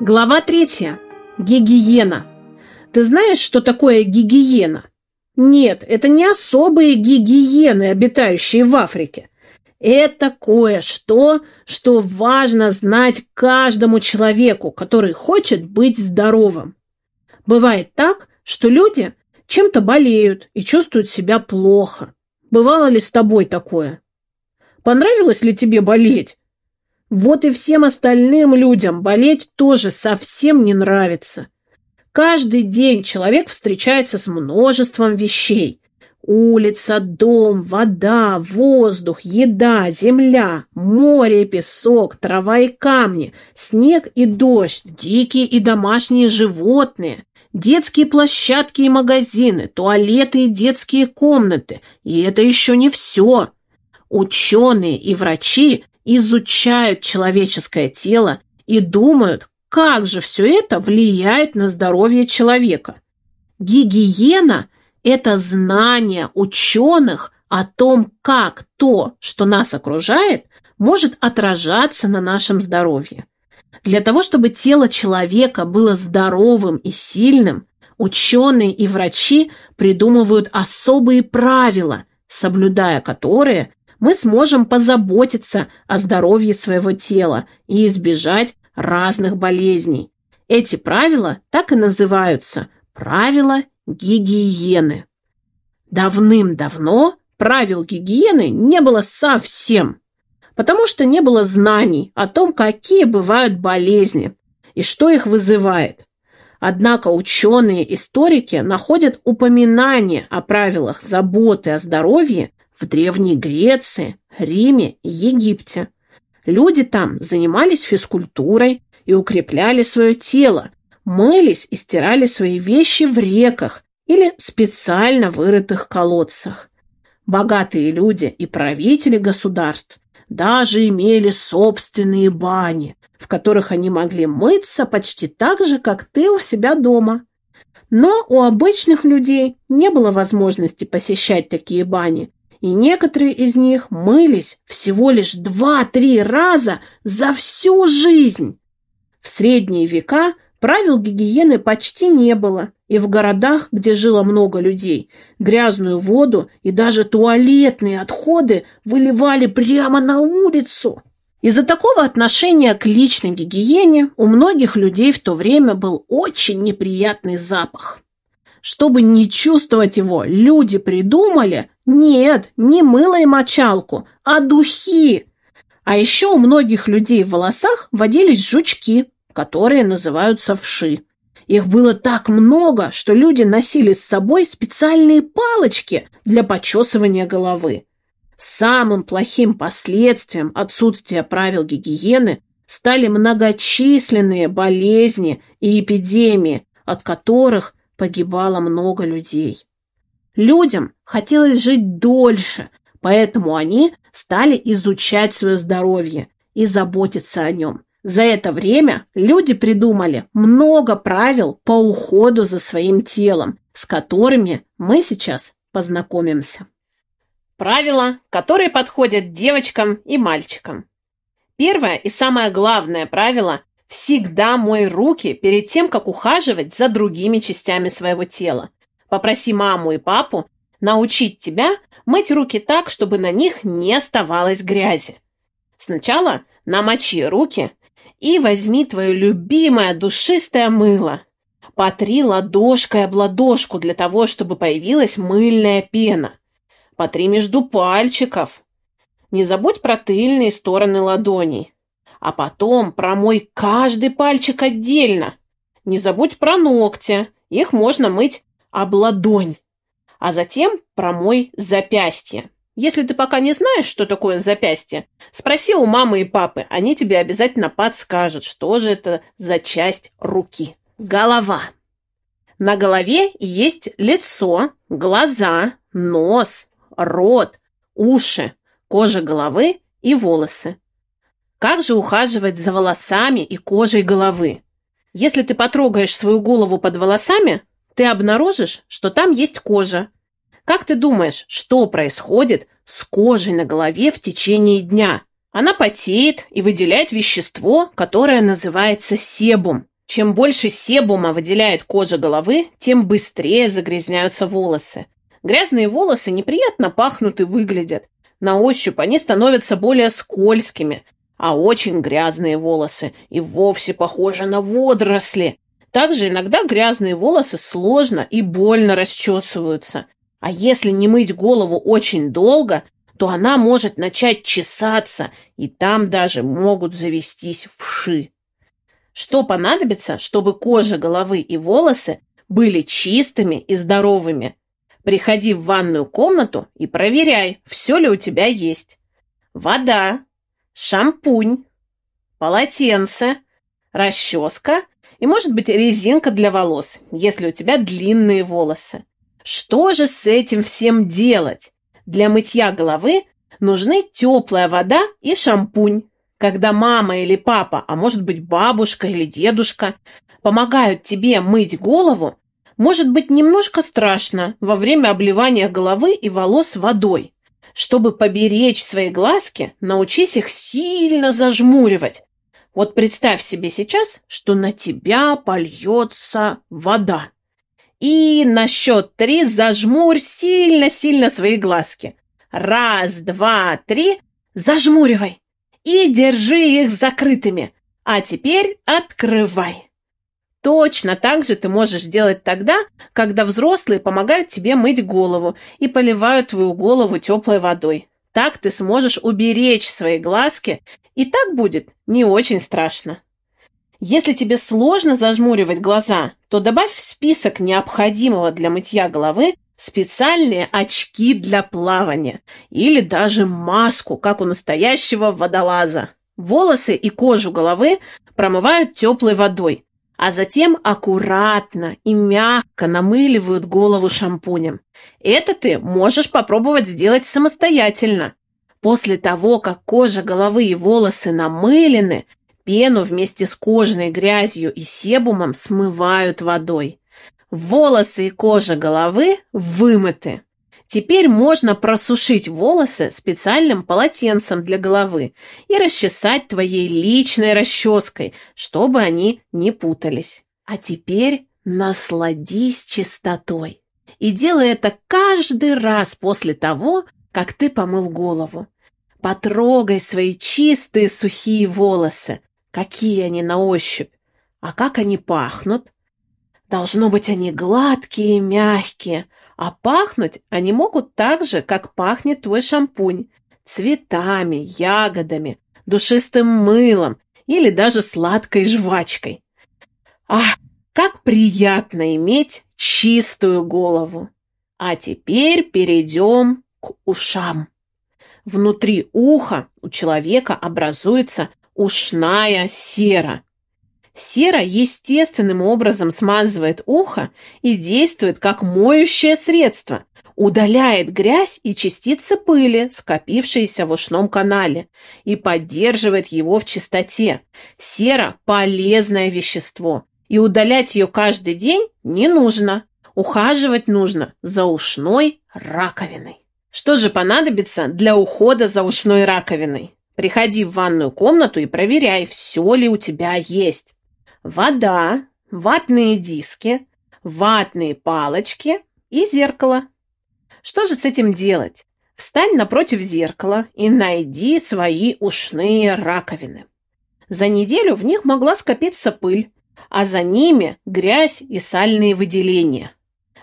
Глава третья. Гигиена. Ты знаешь, что такое гигиена? Нет, это не особые гигиены, обитающие в Африке. Это кое-что, что важно знать каждому человеку, который хочет быть здоровым. Бывает так, что люди чем-то болеют и чувствуют себя плохо. Бывало ли с тобой такое? Понравилось ли тебе болеть? Вот и всем остальным людям болеть тоже совсем не нравится. Каждый день человек встречается с множеством вещей. Улица, дом, вода, воздух, еда, земля, море песок, трава и камни, снег и дождь, дикие и домашние животные, детские площадки и магазины, туалеты и детские комнаты. И это еще не все. Ученые и врачи изучают человеческое тело и думают, как же все это влияет на здоровье человека. Гигиена – это знание ученых о том, как то, что нас окружает, может отражаться на нашем здоровье. Для того, чтобы тело человека было здоровым и сильным, ученые и врачи придумывают особые правила, соблюдая которые мы сможем позаботиться о здоровье своего тела и избежать разных болезней. Эти правила так и называются «правила гигиены». Давным-давно правил гигиены не было совсем, потому что не было знаний о том, какие бывают болезни и что их вызывает. Однако ученые-историки находят упоминания о правилах заботы о здоровье в Древней Греции, Риме и Египте. Люди там занимались физкультурой и укрепляли свое тело, мылись и стирали свои вещи в реках или специально вырытых колодцах. Богатые люди и правители государств даже имели собственные бани, в которых они могли мыться почти так же, как ты у себя дома. Но у обычных людей не было возможности посещать такие бани, и некоторые из них мылись всего лишь два-три раза за всю жизнь. В средние века правил гигиены почти не было, и в городах, где жило много людей, грязную воду и даже туалетные отходы выливали прямо на улицу. Из-за такого отношения к личной гигиене у многих людей в то время был очень неприятный запах. Чтобы не чувствовать его, люди придумали, нет, не мыло и мочалку, а духи. А еще у многих людей в волосах водились жучки, которые называются вши. Их было так много, что люди носили с собой специальные палочки для почесывания головы. Самым плохим последствием отсутствия правил гигиены стали многочисленные болезни и эпидемии, от которых погибало много людей. Людям хотелось жить дольше, поэтому они стали изучать свое здоровье и заботиться о нем. За это время люди придумали много правил по уходу за своим телом, с которыми мы сейчас познакомимся. Правила, которые подходят девочкам и мальчикам. Первое и самое главное правило – Всегда мой руки перед тем, как ухаживать за другими частями своего тела. Попроси маму и папу научить тебя мыть руки так, чтобы на них не оставалось грязи. Сначала намочи руки и возьми твое любимое душистое мыло. Потри ладошкой об ладошку для того, чтобы появилась мыльная пена. Потри между пальчиков. Не забудь про тыльные стороны ладоней а потом промой каждый пальчик отдельно. Не забудь про ногти, их можно мыть об ладонь. А затем промой запястье. Если ты пока не знаешь, что такое запястье, спроси у мамы и папы, они тебе обязательно подскажут, что же это за часть руки. Голова. На голове есть лицо, глаза, нос, рот, уши, кожа головы и волосы. Как же ухаживать за волосами и кожей головы? Если ты потрогаешь свою голову под волосами, ты обнаружишь, что там есть кожа. Как ты думаешь, что происходит с кожей на голове в течение дня? Она потеет и выделяет вещество, которое называется себум. Чем больше себума выделяет кожа головы, тем быстрее загрязняются волосы. Грязные волосы неприятно пахнут и выглядят. На ощупь они становятся более скользкими, а очень грязные волосы и вовсе похожи на водоросли. Также иногда грязные волосы сложно и больно расчесываются. А если не мыть голову очень долго, то она может начать чесаться, и там даже могут завестись вши. Что понадобится, чтобы кожа головы и волосы были чистыми и здоровыми? Приходи в ванную комнату и проверяй, все ли у тебя есть. Вода, шампунь, полотенце, расческа и, может быть, резинка для волос, если у тебя длинные волосы. Что же с этим всем делать? Для мытья головы нужны теплая вода и шампунь. Когда мама или папа, а может быть бабушка или дедушка, помогают тебе мыть голову, может быть немножко страшно во время обливания головы и волос водой. Чтобы поберечь свои глазки, научись их сильно зажмуривать. Вот представь себе сейчас, что на тебя польется вода. И на счет три зажмурь сильно-сильно свои глазки. Раз, два, три, зажмуривай. И держи их закрытыми. А теперь открывай. Точно так же ты можешь делать тогда, когда взрослые помогают тебе мыть голову и поливают твою голову теплой водой. Так ты сможешь уберечь свои глазки, и так будет не очень страшно. Если тебе сложно зажмуривать глаза, то добавь в список необходимого для мытья головы специальные очки для плавания или даже маску, как у настоящего водолаза. Волосы и кожу головы промывают теплой водой, а затем аккуратно и мягко намыливают голову шампунем. Это ты можешь попробовать сделать самостоятельно. После того, как кожа головы и волосы намылены, Пену вместе с кожной грязью и себумом смывают водой. Волосы и кожа головы вымыты. Теперь можно просушить волосы специальным полотенцем для головы и расчесать твоей личной расческой, чтобы они не путались. А теперь насладись чистотой. И делай это каждый раз после того, как ты помыл голову. Потрогай свои чистые сухие волосы, Какие они на ощупь? А как они пахнут? Должно быть, они гладкие и мягкие, а пахнуть они могут так же, как пахнет твой шампунь. Цветами, ягодами, душистым мылом или даже сладкой жвачкой. Ах, как приятно иметь чистую голову! А теперь перейдем к ушам. Внутри уха у человека образуется ушная сера. Сера естественным образом смазывает ухо и действует как моющее средство, удаляет грязь и частицы пыли, скопившиеся в ушном канале, и поддерживает его в чистоте. Сера – полезное вещество, и удалять ее каждый день не нужно. Ухаживать нужно за ушной раковиной. Что же понадобится для ухода за ушной раковиной? Приходи в ванную комнату и проверяй, все ли у тебя есть. Вода, ватные диски, ватные палочки и зеркало. Что же с этим делать? Встань напротив зеркала и найди свои ушные раковины. За неделю в них могла скопиться пыль, а за ними грязь и сальные выделения.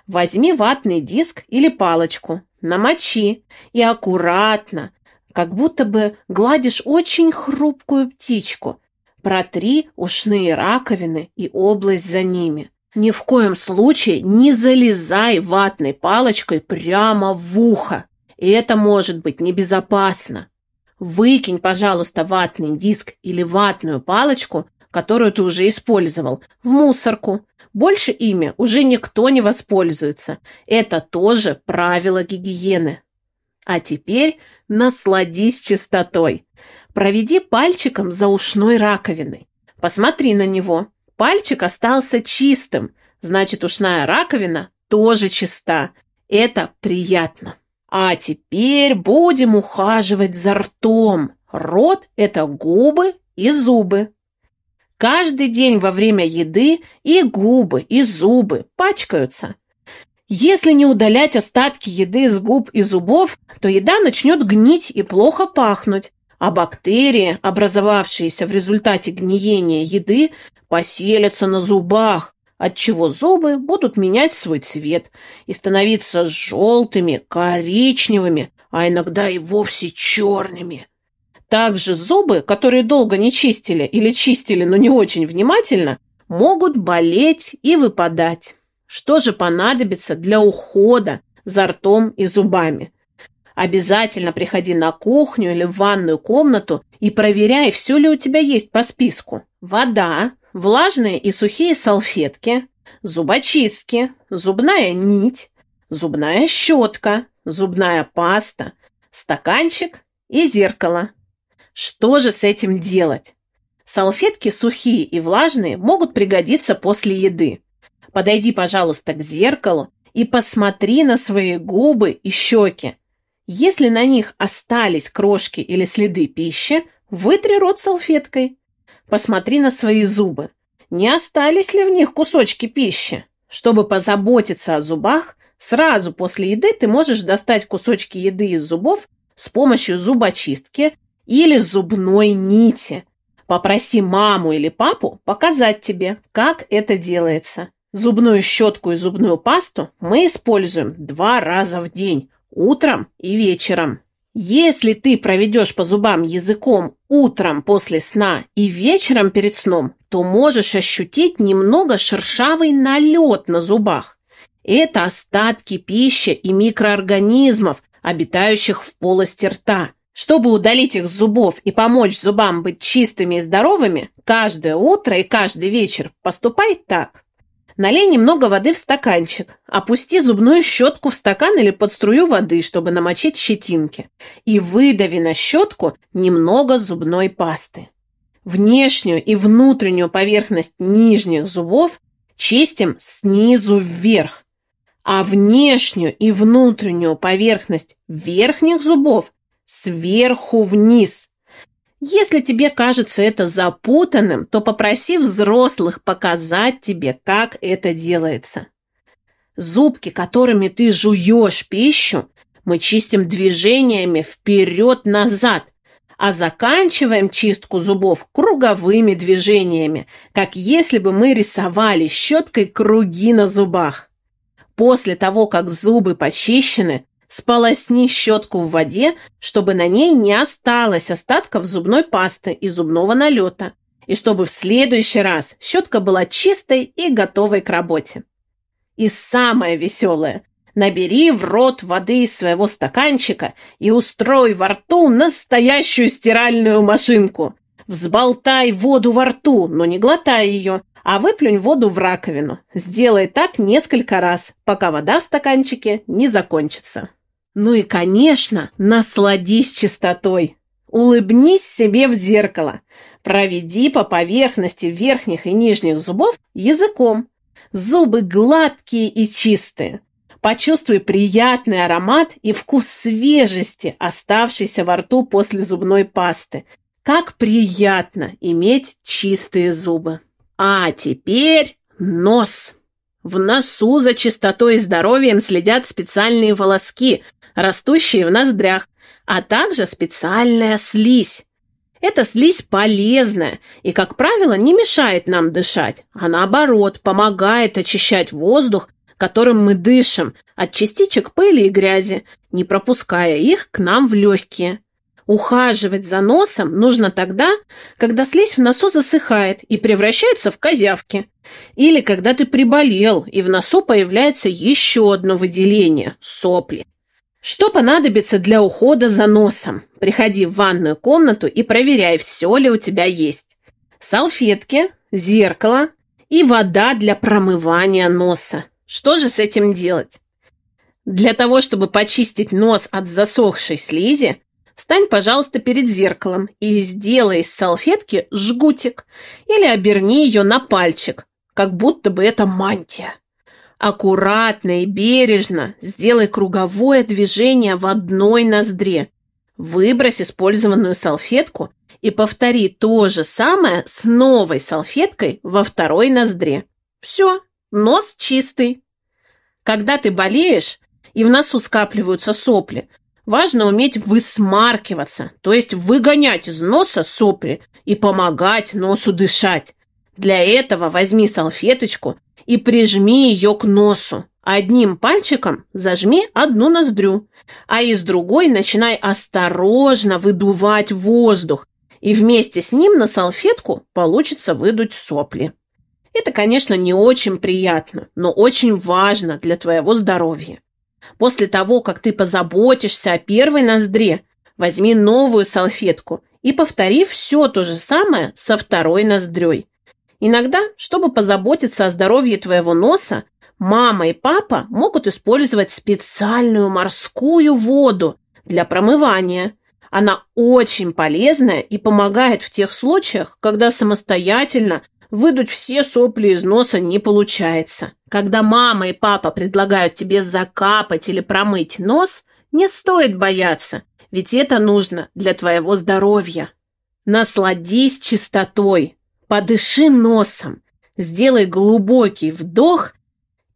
Возьми ватный диск или палочку, намочи и аккуратно, как будто бы гладишь очень хрупкую птичку. Протри ушные раковины и область за ними. Ни в коем случае не залезай ватной палочкой прямо в ухо. И это может быть небезопасно. Выкинь, пожалуйста, ватный диск или ватную палочку, которую ты уже использовал, в мусорку. Больше ими уже никто не воспользуется. Это тоже правило гигиены. А теперь насладись чистотой. Проведи пальчиком за ушной раковиной. Посмотри на него. Пальчик остался чистым, значит, ушная раковина тоже чиста. Это приятно. А теперь будем ухаживать за ртом. Рот – это губы и зубы. Каждый день во время еды и губы, и зубы пачкаются. Если не удалять остатки еды с губ и зубов, то еда начнет гнить и плохо пахнуть, а бактерии, образовавшиеся в результате гниения еды, поселятся на зубах, отчего зубы будут менять свой цвет и становиться желтыми, коричневыми, а иногда и вовсе черными. Также зубы, которые долго не чистили или чистили, но не очень внимательно, могут болеть и выпадать. Что же понадобится для ухода за ртом и зубами? Обязательно приходи на кухню или в ванную комнату и проверяй, все ли у тебя есть по списку. Вода, влажные и сухие салфетки, зубочистки, зубная нить, зубная щетка, зубная паста, стаканчик и зеркало. Что же с этим делать? Салфетки сухие и влажные могут пригодиться после еды. Подойди, пожалуйста, к зеркалу и посмотри на свои губы и щеки. Если на них остались крошки или следы пищи, вытри рот салфеткой. Посмотри на свои зубы. Не остались ли в них кусочки пищи? Чтобы позаботиться о зубах, сразу после еды ты можешь достать кусочки еды из зубов с помощью зубочистки или зубной нити. Попроси маму или папу показать тебе, как это делается. Зубную щетку и зубную пасту мы используем два раза в день, утром и вечером. Если ты проведешь по зубам языком утром после сна и вечером перед сном, то можешь ощутить немного шершавый налет на зубах. Это остатки пищи и микроорганизмов, обитающих в полости рта. Чтобы удалить их с зубов и помочь зубам быть чистыми и здоровыми, каждое утро и каждый вечер поступай так. Налей немного воды в стаканчик. Опусти зубную щетку в стакан или под струю воды, чтобы намочить щетинки. И выдави на щетку немного зубной пасты. Внешнюю и внутреннюю поверхность нижних зубов чистим снизу вверх, а внешнюю и внутреннюю поверхность верхних зубов сверху вниз. Если тебе кажется это запутанным, то попроси взрослых показать тебе, как это делается. Зубки, которыми ты жуешь пищу, мы чистим движениями вперед-назад, а заканчиваем чистку зубов круговыми движениями, как если бы мы рисовали щеткой круги на зубах. После того, как зубы почищены, Сполосни щетку в воде, чтобы на ней не осталось остатков зубной пасты и зубного налета, и чтобы в следующий раз щетка была чистой и готовой к работе. И самое веселое – набери в рот воды из своего стаканчика и устрой во рту настоящую стиральную машинку. Взболтай воду во рту, но не глотай ее, а выплюнь воду в раковину. Сделай так несколько раз, пока вода в стаканчике не закончится. Ну и, конечно, насладись чистотой. Улыбнись себе в зеркало. Проведи по поверхности верхних и нижних зубов языком. Зубы гладкие и чистые. Почувствуй приятный аромат и вкус свежести, оставшийся во рту после зубной пасты. Как приятно иметь чистые зубы. А теперь нос. В носу за чистотой и здоровьем следят специальные волоски – растущие в ноздрях, а также специальная слизь. Эта слизь полезная и, как правило, не мешает нам дышать, а наоборот помогает очищать воздух, которым мы дышим, от частичек пыли и грязи, не пропуская их к нам в легкие. Ухаживать за носом нужно тогда, когда слизь в носу засыхает и превращается в козявки. Или когда ты приболел, и в носу появляется еще одно выделение – сопли. Что понадобится для ухода за носом? Приходи в ванную комнату и проверяй, все ли у тебя есть. Салфетки, зеркало и вода для промывания носа. Что же с этим делать? Для того, чтобы почистить нос от засохшей слизи, встань, пожалуйста, перед зеркалом и сделай из салфетки жгутик или оберни ее на пальчик, как будто бы это мантия. Аккуратно и бережно сделай круговое движение в одной ноздре. Выбрось использованную салфетку и повтори то же самое с новой салфеткой во второй ноздре. Все, нос чистый. Когда ты болеешь и в носу скапливаются сопли, важно уметь высмаркиваться, то есть выгонять из носа сопли и помогать носу дышать. Для этого возьми салфеточку и прижми ее к носу. Одним пальчиком зажми одну ноздрю, а из другой начинай осторожно выдувать воздух, и вместе с ним на салфетку получится выдуть сопли. Это, конечно, не очень приятно, но очень важно для твоего здоровья. После того, как ты позаботишься о первой ноздре, возьми новую салфетку и повтори все то же самое со второй ноздрёй. Иногда, чтобы позаботиться о здоровье твоего носа, мама и папа могут использовать специальную морскую воду для промывания. Она очень полезная и помогает в тех случаях, когда самостоятельно выдуть все сопли из носа не получается. Когда мама и папа предлагают тебе закапать или промыть нос, не стоит бояться, ведь это нужно для твоего здоровья. Насладись чистотой, подыши носом, сделай глубокий вдох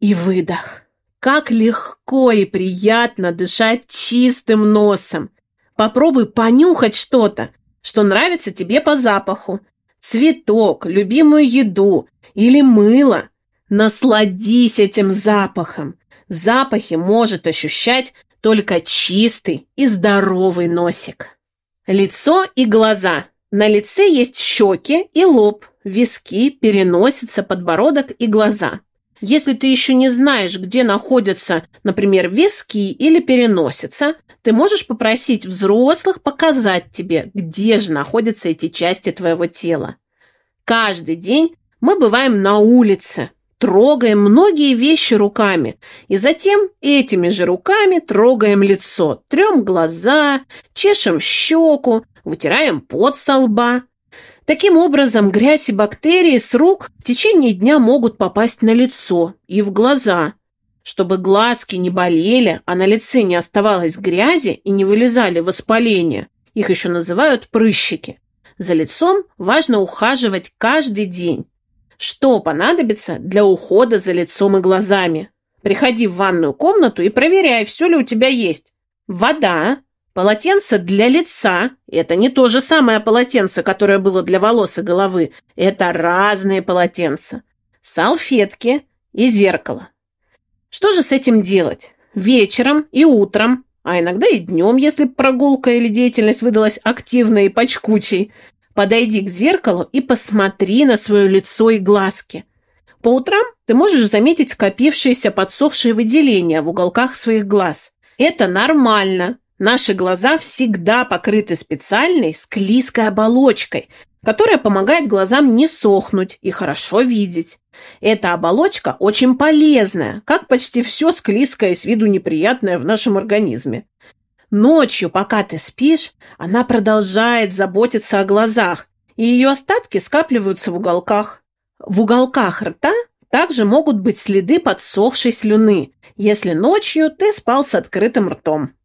и выдох. Как легко и приятно дышать чистым носом. Попробуй понюхать что-то, что нравится тебе по запаху. Цветок, любимую еду или мыло. Насладись этим запахом. Запахи может ощущать только чистый и здоровый носик. Лицо и глаза. На лице есть щеки и лоб, виски, переносица, подбородок и глаза. Если ты еще не знаешь, где находятся, например, виски или переносица, ты можешь попросить взрослых показать тебе, где же находятся эти части твоего тела. Каждый день мы бываем на улице, трогаем многие вещи руками, и затем этими же руками трогаем лицо, трем глаза, чешем щеку, вытираем пот со лба. Таким образом, грязь и бактерии с рук в течение дня могут попасть на лицо и в глаза. Чтобы глазки не болели, а на лице не оставалось грязи и не вылезали воспаления, их еще называют прыщики. За лицом важно ухаживать каждый день. Что понадобится для ухода за лицом и глазами? Приходи в ванную комнату и проверяй, все ли у тебя есть. Вода, полотенце для лица – это не то же самое полотенце, которое было для волос и головы. Это разные полотенца. Салфетки и зеркало. Что же с этим делать? Вечером и утром, а иногда и днем, если прогулка или деятельность выдалась активной и почкучей, Подойди к зеркалу и посмотри на свое лицо и глазки. По утрам ты можешь заметить скопившиеся подсохшие выделения в уголках своих глаз. Это нормально. Наши глаза всегда покрыты специальной склизкой оболочкой, которая помогает глазам не сохнуть и хорошо видеть. Эта оболочка очень полезная, как почти все склизкое и с виду неприятное в нашем организме. Ночью, пока ты спишь, она продолжает заботиться о глазах, и ее остатки скапливаются в уголках. В уголках рта также могут быть следы подсохшей слюны, если ночью ты спал с открытым ртом.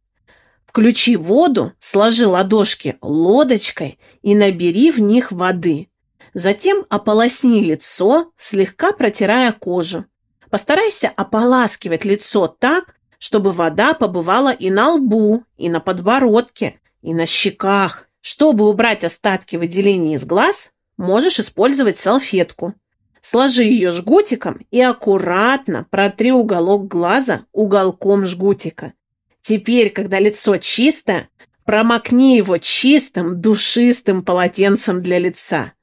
Включи воду, сложи ладошки лодочкой и набери в них воды. Затем ополосни лицо, слегка протирая кожу. Постарайся ополаскивать лицо так, чтобы вода побывала и на лбу, и на подбородке, и на щеках. Чтобы убрать остатки выделений из глаз, можешь использовать салфетку. Сложи ее жгутиком и аккуратно протри уголок глаза уголком жгутика. Теперь, когда лицо чистое, промокни его чистым, душистым полотенцем для лица.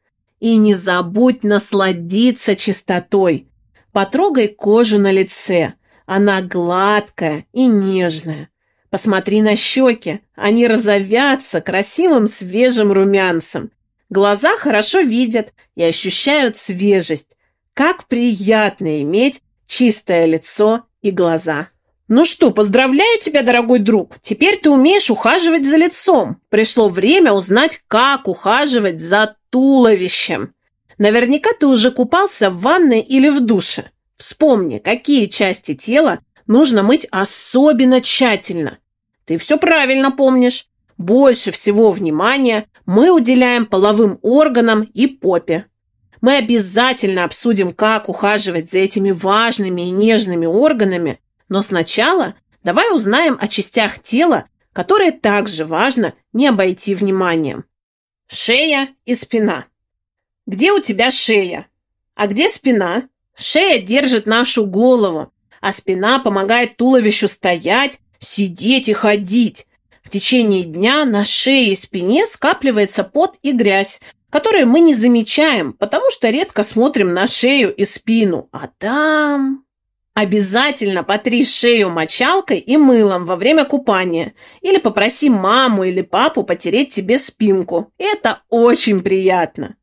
И не забудь насладиться чистотой. Потрогай кожу на лице, она гладкая и нежная. Посмотри на щеки, они розовятся красивым свежим румянцем. Глаза хорошо видят и ощущают свежесть. Как приятно иметь чистое лицо и глаза. Ну что, поздравляю тебя, дорогой друг. Теперь ты умеешь ухаживать за лицом. Пришло время узнать, как ухаживать за туловищем. Наверняка ты уже купался в ванной или в душе. Вспомни, какие части тела нужно мыть особенно тщательно. Ты все правильно помнишь. больше всего внимания мы уделяем половым органам и попе. Мы обязательно обсудим, как ухаживать за этими важными и нежными органами, но сначала давай узнаем о частях тела, которые также важно не обойти вниманием. Шея и спина. Где у тебя шея? А где спина? Шея держит нашу голову, а спина помогает туловищу стоять, сидеть и ходить. В течение дня на шее и спине скапливается пот и грязь, которые мы не замечаем, потому что редко смотрим на шею и спину. А там... Обязательно потри шею мочалкой и мылом во время купания. Или попроси маму или папу потереть тебе спинку. Это очень приятно.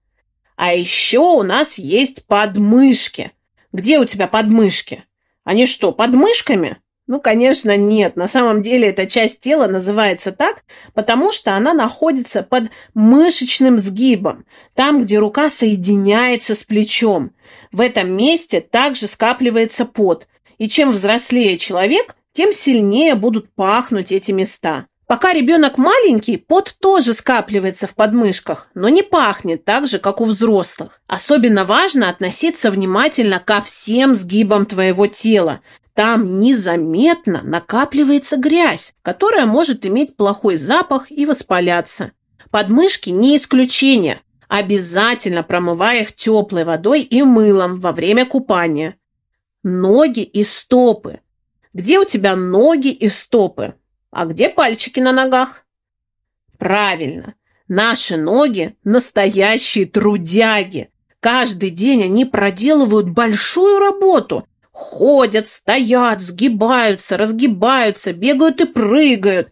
А еще у нас есть подмышки. Где у тебя подмышки? Они что, под мышками? Ну, конечно, нет. На самом деле эта часть тела называется так, потому что она находится под мышечным сгибом, там, где рука соединяется с плечом. В этом месте также скапливается пот, и чем взрослее человек, тем сильнее будут пахнуть эти места. Пока ребенок маленький, пот тоже скапливается в подмышках, но не пахнет так же, как у взрослых. Особенно важно относиться внимательно ко всем сгибам твоего тела. Там незаметно накапливается грязь, которая может иметь плохой запах и воспаляться. Подмышки не исключение. Обязательно промывай их теплой водой и мылом во время купания. Ноги и стопы. Где у тебя ноги и стопы? А где пальчики на ногах? Правильно. Наши ноги – настоящие трудяги. Каждый день они проделывают большую работу. Ходят, стоят, сгибаются, разгибаются, бегают и прыгают.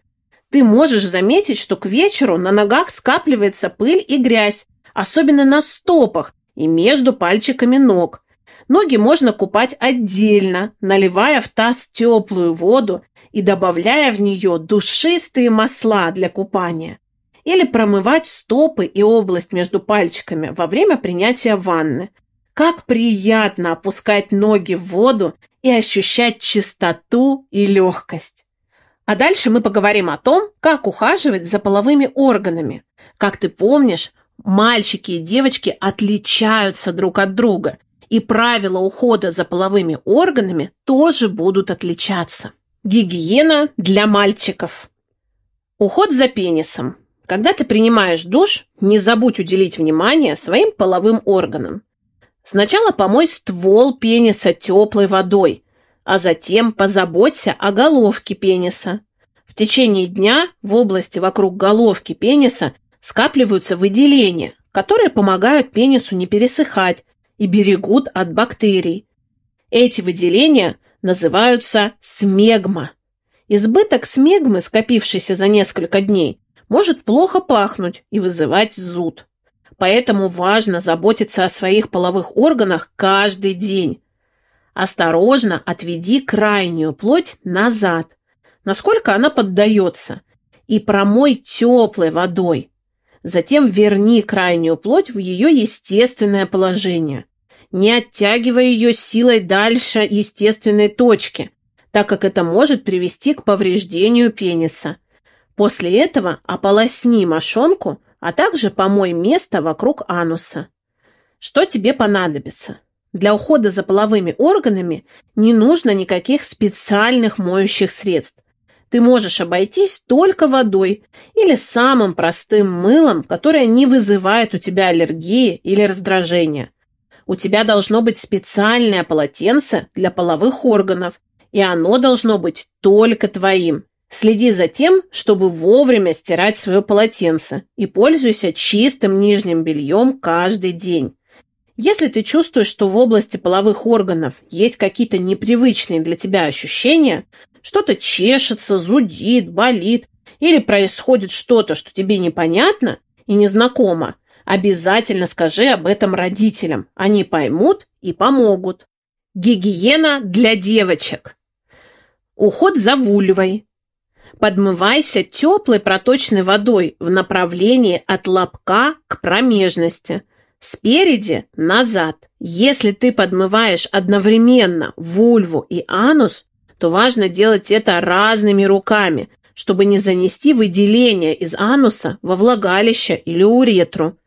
Ты можешь заметить, что к вечеру на ногах скапливается пыль и грязь, особенно на стопах и между пальчиками ног. Ноги можно купать отдельно, наливая в таз теплую воду и добавляя в нее душистые масла для купания. Или промывать стопы и область между пальчиками во время принятия ванны. Как приятно опускать ноги в воду и ощущать чистоту и легкость. А дальше мы поговорим о том, как ухаживать за половыми органами. Как ты помнишь, мальчики и девочки отличаются друг от друга, и правила ухода за половыми органами тоже будут отличаться. Гигиена для мальчиков. Уход за пенисом. Когда ты принимаешь душ, не забудь уделить внимание своим половым органам. Сначала помой ствол пениса теплой водой, а затем позаботься о головке пениса. В течение дня в области вокруг головки пениса скапливаются выделения, которые помогают пенису не пересыхать и берегут от бактерий. Эти выделения называются смегма. Избыток смегмы, скопившийся за несколько дней, может плохо пахнуть и вызывать зуд. Поэтому важно заботиться о своих половых органах каждый день. Осторожно отведи крайнюю плоть назад, насколько она поддается, и промой теплой водой. Затем верни крайнюю плоть в ее естественное положение. Не оттягивай ее силой дальше естественной точки, так как это может привести к повреждению пениса. После этого ополосни мошонку, а также помой место вокруг ануса. Что тебе понадобится? Для ухода за половыми органами не нужно никаких специальных моющих средств ты можешь обойтись только водой или самым простым мылом, которое не вызывает у тебя аллергии или раздражения. У тебя должно быть специальное полотенце для половых органов, и оно должно быть только твоим. Следи за тем, чтобы вовремя стирать свое полотенце и пользуйся чистым нижним бельем каждый день. Если ты чувствуешь, что в области половых органов есть какие-то непривычные для тебя ощущения, что-то чешется, зудит, болит, или происходит что-то, что тебе непонятно и незнакомо, обязательно скажи об этом родителям. Они поймут и помогут. Гигиена для девочек. Уход за вульвой. Подмывайся теплой проточной водой в направлении от лобка к промежности. Спереди назад. Если ты подмываешь одновременно вульву и анус, то важно делать это разными руками, чтобы не занести выделение из ануса во влагалище или уретру.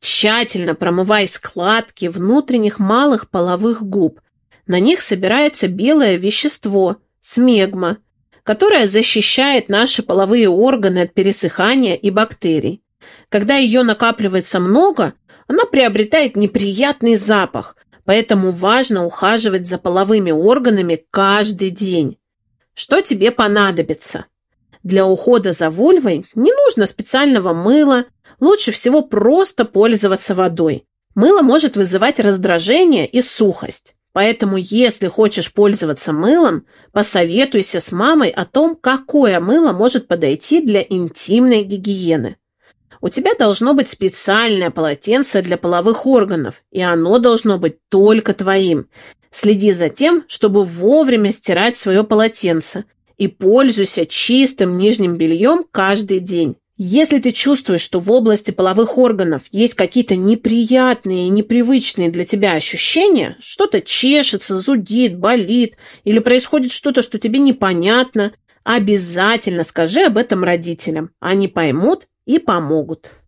Тщательно промывай складки внутренних малых половых губ. На них собирается белое вещество – смегма, которое защищает наши половые органы от пересыхания и бактерий. Когда ее накапливается много, она приобретает неприятный запах, поэтому важно ухаживать за половыми органами каждый день. Что тебе понадобится? Для ухода за вульвой не нужно специального мыла, лучше всего просто пользоваться водой. Мыло может вызывать раздражение и сухость. Поэтому, если хочешь пользоваться мылом, посоветуйся с мамой о том, какое мыло может подойти для интимной гигиены. У тебя должно быть специальное полотенце для половых органов, и оно должно быть только твоим. Следи за тем, чтобы вовремя стирать свое полотенце и пользуйся чистым нижним бельем каждый день. Если ты чувствуешь, что в области половых органов есть какие-то неприятные и непривычные для тебя ощущения, что-то чешется, зудит, болит или происходит что-то, что тебе непонятно, обязательно скажи об этом родителям. Они поймут и помогут.